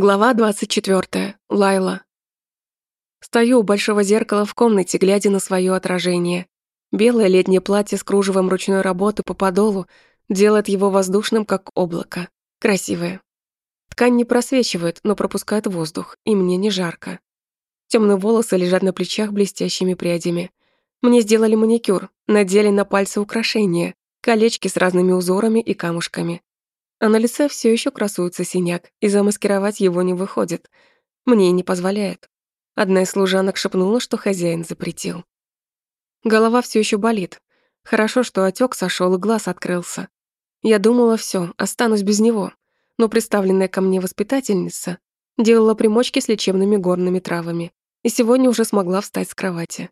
Глава 24. Лайла. Стою у большого зеркала в комнате, глядя на свое отражение. Белое летнее платье с кружевом ручной работы по подолу делает его воздушным, как облако. Красивое. Ткань не просвечивает, но пропускает воздух, и мне не жарко. Темные волосы лежат на плечах блестящими прядями. Мне сделали маникюр, надели на пальцы украшения, колечки с разными узорами и камушками. А на лице все еще красуется синяк, и замаскировать его не выходит. Мне не позволяет. Одна из служанок шепнула, что хозяин запретил. Голова все еще болит. Хорошо, что отек сошел и глаз открылся. Я думала, все, останусь без него. Но представленная ко мне воспитательница делала примочки с лечебными горными травами и сегодня уже смогла встать с кровати.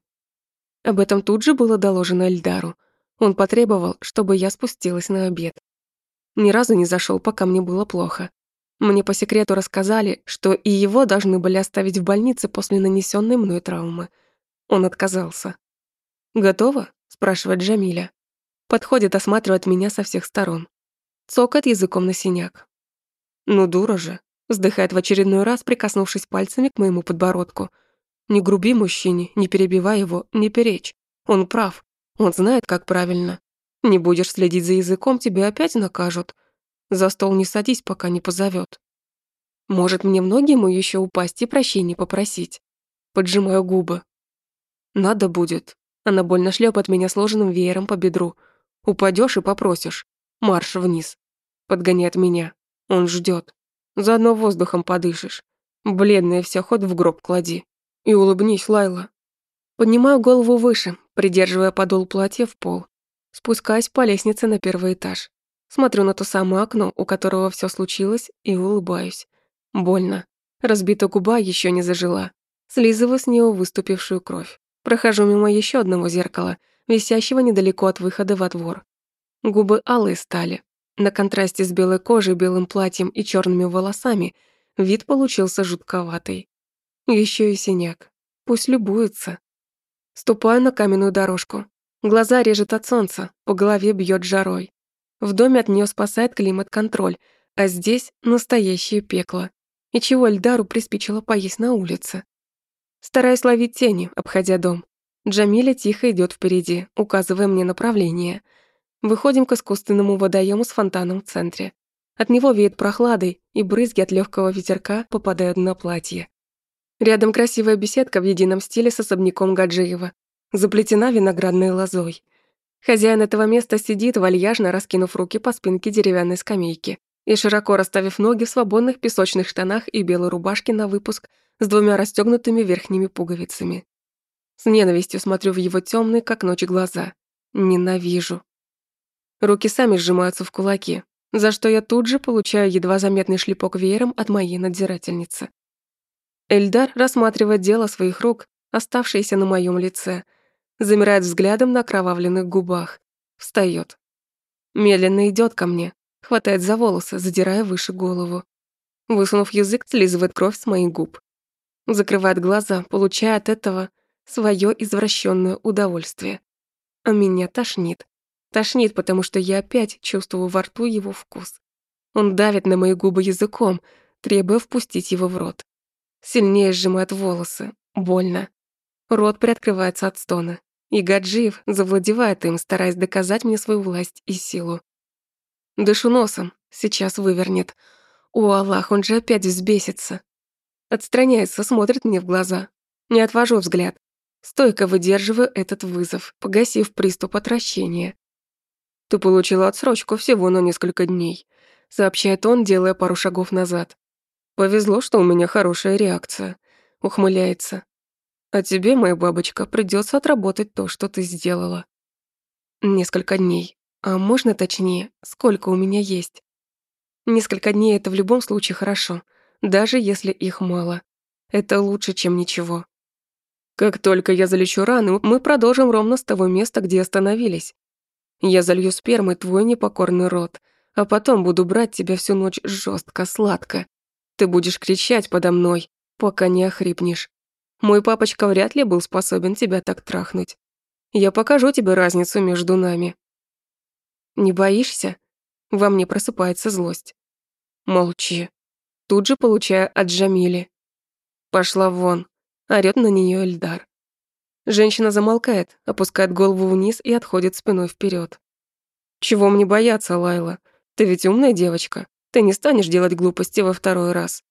Об этом тут же было доложено Эльдару. Он потребовал, чтобы я спустилась на обед. Ни разу не зашел, пока мне было плохо. Мне по секрету рассказали, что и его должны были оставить в больнице после нанесенной мной травмы. Он отказался. «Готово?» – спрашивает Джамиля. Подходит, осматривает меня со всех сторон. Цокает языком на синяк. «Ну, дура же!» – вздыхает в очередной раз, прикоснувшись пальцами к моему подбородку. «Не груби мужчине, не перебивай его, не перечь. Он прав. Он знает, как правильно. Не будешь следить за языком, тебя опять накажут. За стол не садись, пока не позовет. Может, мне в ноги ему еще упасть и прощения попросить? Поджимаю губы. Надо будет. Она больно шлепает меня сложенным веером по бедру. Упадешь и попросишь. Марш вниз. Подгоняет меня. Он ждет. Заодно воздухом подышишь. Бледная вся, ход в гроб клади. И улыбнись, Лайла. Поднимаю голову выше, придерживая подол платья в пол. Спускаюсь по лестнице на первый этаж. Смотрю на то самое окно, у которого все случилось, и улыбаюсь. Больно. Разбита губа еще не зажила. Слизываю с нее выступившую кровь. Прохожу мимо еще одного зеркала, висящего недалеко от выхода во двор. Губы алые стали. На контрасте с белой кожей, белым платьем и черными волосами вид получился жутковатый. Еще и синяк. Пусть любуется. Ступаю на каменную дорожку. Глаза режет от солнца, по голове бьет жарой. В доме от нее спасает климат-контроль, а здесь настоящее пекло. И чего Эльдару приспичило поесть на улице? Стараюсь ловить тени, обходя дом. Джамиля тихо идет впереди, указывая мне направление. Выходим к искусственному водоему с фонтаном в центре. От него веет прохладой, и брызги от легкого ветерка попадают на платье. Рядом красивая беседка в едином стиле с особняком Гаджиева заплетена виноградной лозой. Хозяин этого места сидит, вальяжно раскинув руки по спинке деревянной скамейки и широко расставив ноги в свободных песочных штанах и белой рубашке на выпуск с двумя расстегнутыми верхними пуговицами. С ненавистью смотрю в его темные, как ночь, глаза. Ненавижу. Руки сами сжимаются в кулаки, за что я тут же получаю едва заметный шлепок веером от моей надзирательницы. Эльдар рассматривает дело своих рук, оставшееся на моем лице, замирает взглядом на окровавленных губах, встает. Медленно идет ко мне, хватает за волосы, задирая выше голову. Высунув язык, слизывает кровь с моих губ. Закрывает глаза, получая от этого свое извращенное удовольствие. А меня тошнит. Тошнит, потому что я опять чувствую во рту его вкус. Он давит на мои губы языком, требуя впустить его в рот. Сильнее сжимает волосы. Больно. Рот приоткрывается от стона. И Гаджиев завладевает им, стараясь доказать мне свою власть и силу. Дышу носом, сейчас вывернет. О, Аллах, он же опять взбесится. Отстраняется, смотрит мне в глаза. Не отвожу взгляд. Стойко выдерживаю этот вызов, погасив приступ отвращения. «Ты получила отсрочку всего на несколько дней», сообщает он, делая пару шагов назад. «Повезло, что у меня хорошая реакция», ухмыляется. А тебе, моя бабочка, придется отработать то, что ты сделала. Несколько дней. А можно точнее, сколько у меня есть? Несколько дней — это в любом случае хорошо, даже если их мало. Это лучше, чем ничего. Как только я залечу раны, мы продолжим ровно с того места, где остановились. Я залью спермой твой непокорный рот, а потом буду брать тебя всю ночь жестко, сладко. Ты будешь кричать подо мной, пока не охрипнешь. Мой папочка вряд ли был способен тебя так трахнуть. Я покажу тебе разницу между нами. Не боишься? Во мне просыпается злость. Молчи. тут же получая от Джамили. «Пошла вон», — орёт на неё Эльдар. Женщина замолкает, опускает голову вниз и отходит спиной вперед. «Чего мне бояться, Лайла? Ты ведь умная девочка. Ты не станешь делать глупости во второй раз.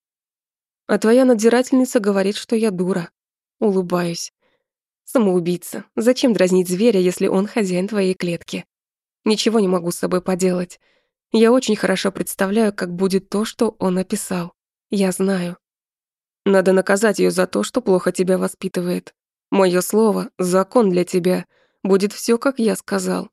А твоя надзирательница говорит, что я дура. Улыбаюсь. Самоубийца. Зачем дразнить зверя, если он хозяин твоей клетки? Ничего не могу с собой поделать. Я очень хорошо представляю, как будет то, что он описал. Я знаю. Надо наказать ее за то, что плохо тебя воспитывает. Мое слово, закон для тебя. Будет все, как я сказал.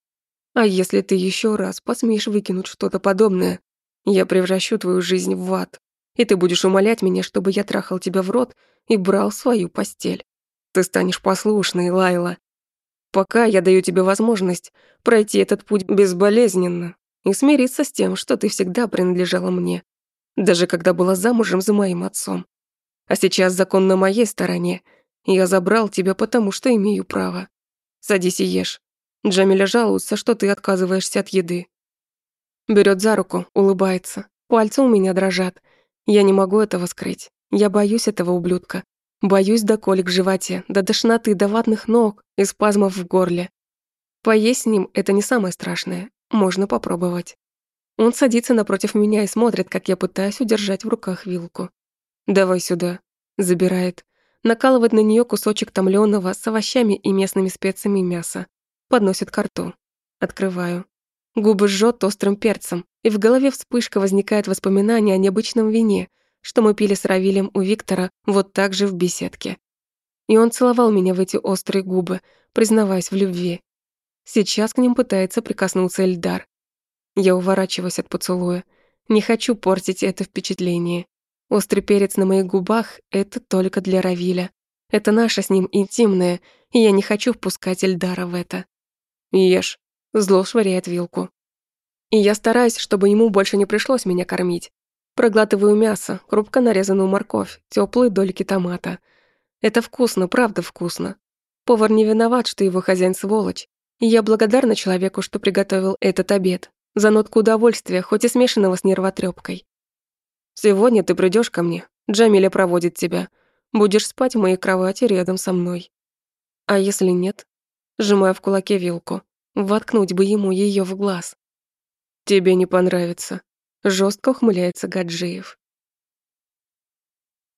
А если ты еще раз посмеешь выкинуть что-то подобное, я превращу твою жизнь в ад, и ты будешь умолять меня, чтобы я трахал тебя в рот и брал свою постель. Ты станешь послушной, Лайла. Пока я даю тебе возможность пройти этот путь безболезненно и смириться с тем, что ты всегда принадлежала мне, даже когда была замужем за моим отцом. А сейчас закон на моей стороне. Я забрал тебя, потому что имею право. Садись и ешь. Джамиля жалуется, что ты отказываешься от еды. Берет за руку, улыбается. Пальцы у меня дрожат. Я не могу этого скрыть. Я боюсь этого ублюдка. Боюсь до колик в животе, до тошноты, до ватных ног и спазмов в горле. Поесть с ним — это не самое страшное. Можно попробовать. Он садится напротив меня и смотрит, как я пытаюсь удержать в руках вилку. «Давай сюда». Забирает. Накалывает на нее кусочек томлёного с овощами и местными специями мяса подносит к рту. Открываю. Губы жжет острым перцем, и в голове вспышка возникает воспоминание о необычном вине, что мы пили с Равилем у Виктора вот так же в беседке. И он целовал меня в эти острые губы, признаваясь в любви. Сейчас к ним пытается прикоснуться Эльдар. Я уворачиваюсь от поцелуя. Не хочу портить это впечатление. Острый перец на моих губах — это только для Равиля. Это наше с ним интимное, и я не хочу впускать Эльдара в это. «Ешь», — зло швыряет вилку. И я стараюсь, чтобы ему больше не пришлось меня кормить. Проглатываю мясо, крупко нарезанную морковь, теплые дольки томата. Это вкусно, правда вкусно. Повар не виноват, что его хозяин сволочь. И я благодарна человеку, что приготовил этот обед. За нотку удовольствия, хоть и смешанного с нервотрепкой. Сегодня ты придешь ко мне, Джамиля проводит тебя. Будешь спать в моей кровати рядом со мной. А если нет? сжимая в кулаке вилку. Воткнуть бы ему ее в глаз. «Тебе не понравится», — жестко ухмыляется Гаджиев.